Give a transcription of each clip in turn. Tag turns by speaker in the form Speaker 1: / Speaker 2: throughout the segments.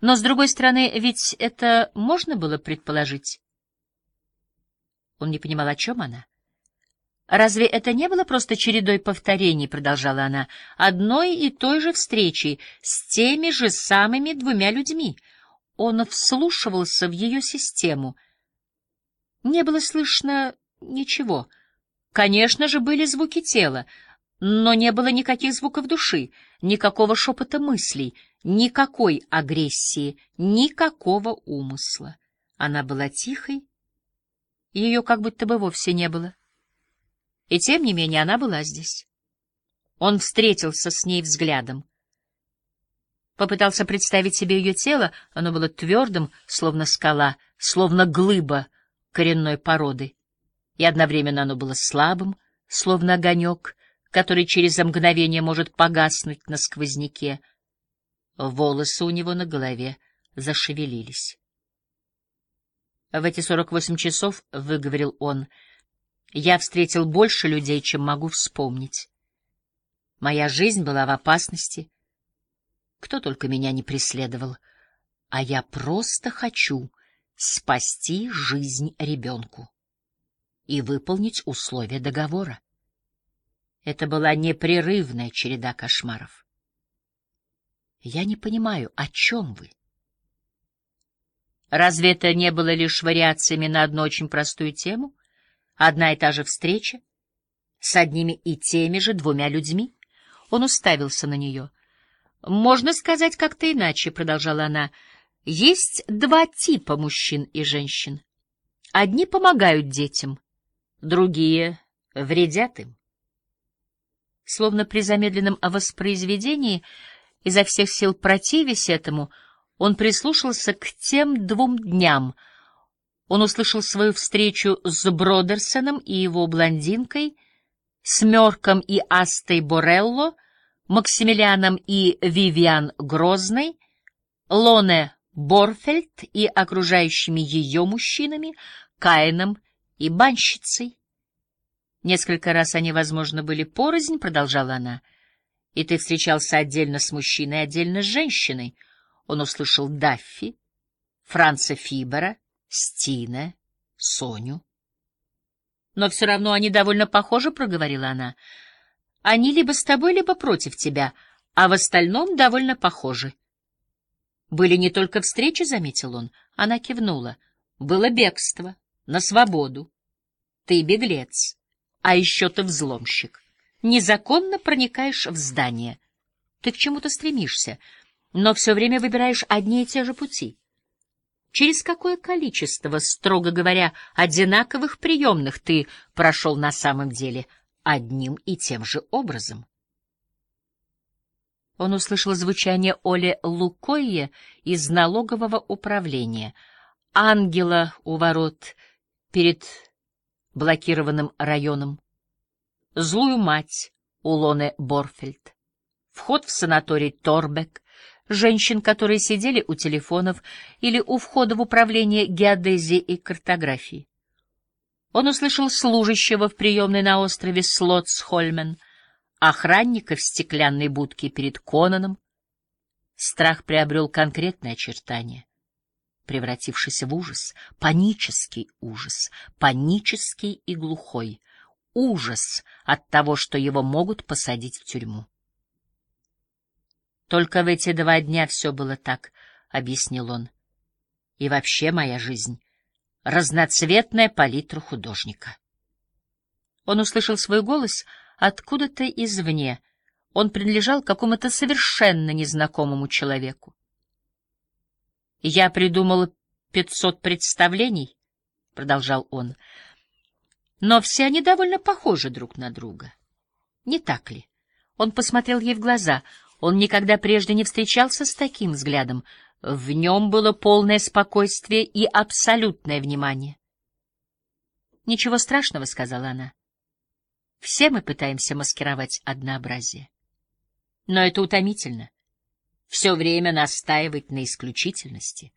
Speaker 1: Но, с другой стороны, ведь это можно было предположить. Он не понимал, о чем она. «Разве это не было просто чередой повторений?» — продолжала она. «Одной и той же встречей с теми же самыми двумя людьми». Он вслушивался в ее систему. Не было слышно ничего. Конечно же, были звуки тела, но не было никаких звуков души, никакого шепота мыслей, никакой агрессии, никакого умысла. Она была тихой, ее как будто бы вовсе не было. И тем не менее она была здесь. Он встретился с ней взглядом. Попытался представить себе ее тело, оно было твердым, словно скала, словно глыба коренной породы. И одновременно оно было слабым, словно огонек, который через мгновение может погаснуть на сквозняке. Волосы у него на голове зашевелились. В эти сорок восемь часов, — выговорил он, — я встретил больше людей, чем могу вспомнить. Моя жизнь была в опасности. Кто только меня не преследовал. А я просто хочу спасти жизнь ребенку и выполнить условия договора. Это была непрерывная череда кошмаров. Я не понимаю, о чем вы? Разве это не было лишь вариациями на одну очень простую тему? Одна и та же встреча с одними и теми же двумя людьми? Он уставился на нее. «Можно сказать как-то иначе», — продолжала она. «Есть два типа мужчин и женщин. Одни помогают детям, другие вредят им». Словно при замедленном воспроизведении, изо всех сил противясь этому, — он прислушался к тем двум дням. Он услышал свою встречу с Бродерсоном и его блондинкой, с Мёрком и Астой Борелло, Максимилианом и Вивиан Грозной, Лоне Борфельд и окружающими ее мужчинами, Каином и банщицей. Несколько раз они, возможно, были порознь, продолжала она, и ты встречался отдельно с мужчиной, отдельно с женщиной — он услышал Даффи, Франца Фибера, Стина, Соню. «Но все равно они довольно похожи», — проговорила она. «Они либо с тобой, либо против тебя, а в остальном довольно похожи». «Были не только встречи», — заметил он. Она кивнула. «Было бегство, на свободу. Ты беглец, а еще ты взломщик. Незаконно проникаешь в здание. Ты к чему-то стремишься» но все время выбираешь одни и те же пути. Через какое количество, строго говоря, одинаковых приемных ты прошел на самом деле одним и тем же образом? Он услышал звучание Оли Лукойе из налогового управления, ангела у ворот перед блокированным районом, злую мать у Лоне Борфельд, вход в санаторий Торбек, женщин, которые сидели у телефонов или у входа в управление геодезии и картографии. Он услышал служащего в приемной на острове Слотсхольмен, охранника в стеклянной будке перед Конаном. Страх приобрел конкретные очертания, превратившийся в ужас, панический ужас, панический и глухой, ужас от того, что его могут посадить в тюрьму. Только в эти два дня все было так, — объяснил он. И вообще моя жизнь — разноцветная палитра художника. Он услышал свой голос откуда-то извне. Он принадлежал какому-то совершенно незнакомому человеку. «Я придумал пятьсот представлений», — продолжал он, — «но все они довольно похожи друг на друга. Не так ли?» Он посмотрел ей в глаза — он никогда прежде не встречался с таким взглядом. В нем было полное спокойствие и абсолютное внимание. «Ничего страшного», — сказала она. «Все мы пытаемся маскировать однообразие. Но это утомительно. Все время настаивать на исключительности,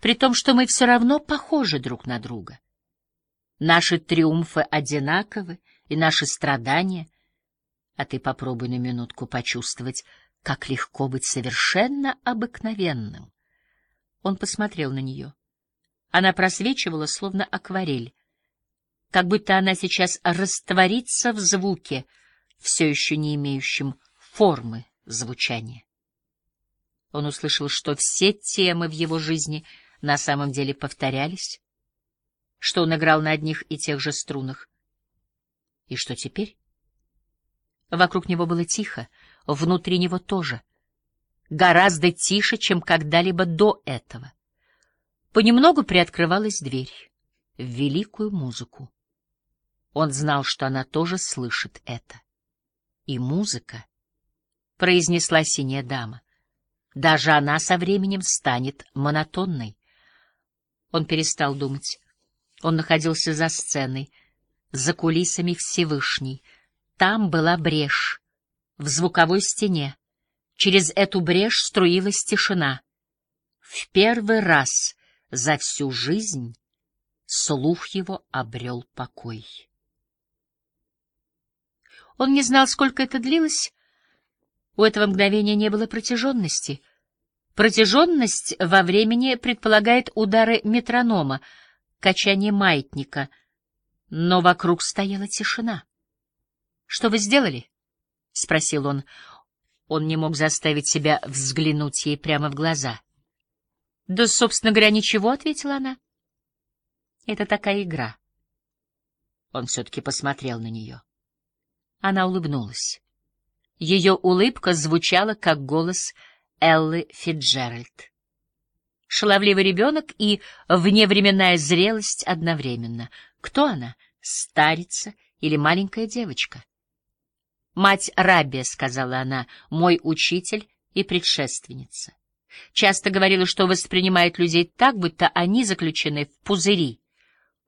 Speaker 1: при том, что мы все равно похожи друг на друга. Наши триумфы одинаковы, и наши страдания. А ты попробуй на минутку почувствовать, как легко быть совершенно обыкновенным, Он посмотрел на нее. Она просвечивала, словно акварель, как будто она сейчас растворится в звуке, все еще не имеющем формы звучания. Он услышал, что все темы в его жизни на самом деле повторялись, что он играл на одних и тех же струнах. И что теперь? Вокруг него было тихо, внутри него тоже. Гораздо тише, чем когда-либо до этого. Понемногу приоткрывалась дверь в великую музыку. Он знал, что она тоже слышит это. И музыка, — произнесла синяя дама, — даже она со временем станет монотонной. Он перестал думать. Он находился за сценой, за кулисами Всевышней. Там была брешь в звуковой стене. Через эту брешь струилась тишина. В первый раз за всю жизнь слух его обрел покой. Он не знал, сколько это длилось. У этого мгновения не было протяженности. Протяженность во времени предполагает удары метронома, качание маятника, но вокруг стояла тишина. — Что вы сделали? — спросил он. Он не мог заставить себя взглянуть ей прямо в глаза. — Да, собственно говоря, ничего, — ответила она. — Это такая игра. Он все-таки посмотрел на нее. Она улыбнулась. Ее улыбка звучала, как голос Эллы Фиджеральд. Шаловливый ребенок и вневременная зрелость одновременно. Кто она? Старица или маленькая девочка? «Мать Рабия», — сказала она, — «мой учитель и предшественница. Часто говорила, что воспринимает людей так, будто они заключены в пузыри.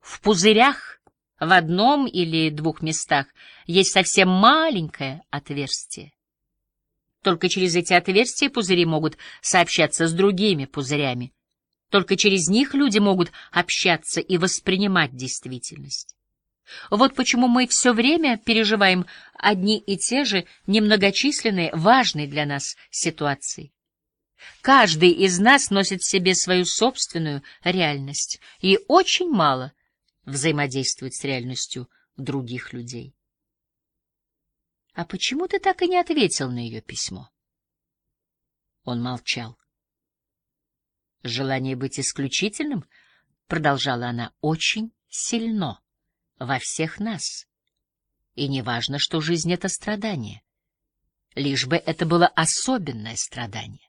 Speaker 1: В пузырях в одном или двух местах есть совсем маленькое отверстие. Только через эти отверстия пузыри могут сообщаться с другими пузырями. Только через них люди могут общаться и воспринимать действительность. Вот почему мы все время переживаем одни и те же немногочисленные, важные для нас ситуации. Каждый из нас носит в себе свою собственную реальность, и очень мало — взаимодействовать с реальностью других людей. А почему ты так и не ответил на ее письмо? Он молчал. Желание быть исключительным, продолжала она, очень сильно во всех нас. И не важно, что жизнь — это страдание. Лишь бы это было особенное страдание.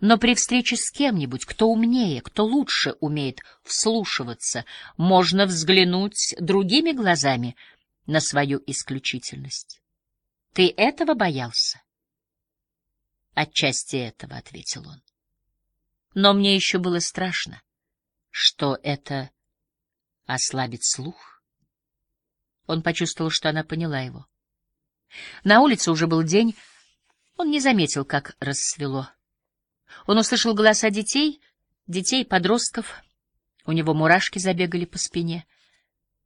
Speaker 1: Но при встрече с кем-нибудь, кто умнее, кто лучше умеет вслушиваться, можно взглянуть другими глазами на свою исключительность. Ты этого боялся? Отчасти этого, — ответил он. Но мне еще было страшно, что это ослабит слух. Он почувствовал, что она поняла его. На улице уже был день, он не заметил, как рассвело. Он услышал голоса детей, детей и подростков. У него мурашки забегали по спине.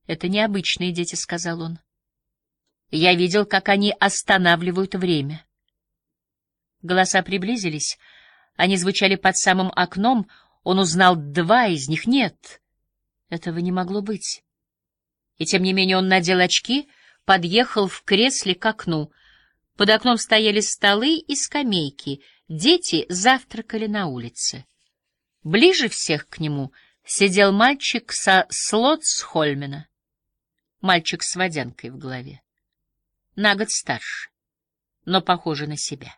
Speaker 1: «Это необычные дети», — сказал он. «Я видел, как они останавливают время». Голоса приблизились. Они звучали под самым окном. Он узнал два из них. Нет, этого не могло быть. И тем не менее он надел очки, подъехал в кресле к окну. Под окном стояли столы и скамейки — Дети завтракали на улице. Ближе всех к нему сидел мальчик со Слотсхольмена, мальчик с водянкой в голове, на год старше, но похожий на себя.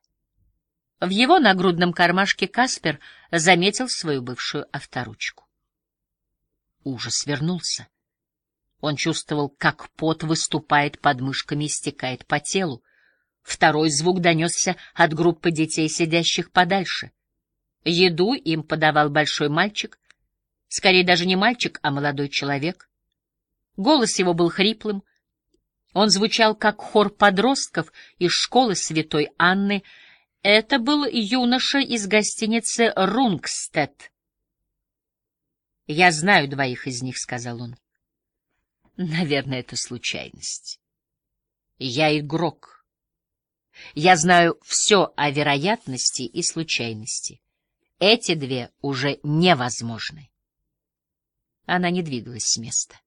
Speaker 1: В его нагрудном кармашке Каспер заметил свою бывшую авторучку. Ужас вернулся. Он чувствовал, как пот выступает под мышками и стекает по телу. Второй звук донесся от группы детей, сидящих подальше. Еду им подавал большой мальчик, скорее даже не мальчик, а молодой человек. Голос его был хриплым. Он звучал, как хор подростков из школы святой Анны. Это был юноша из гостиницы «Рунгстед». «Я знаю двоих из них», — сказал он. «Наверное, это случайность. Я игрок». Я знаю все о вероятности и случайности. эти две уже невозможны. Она не двигалась с места.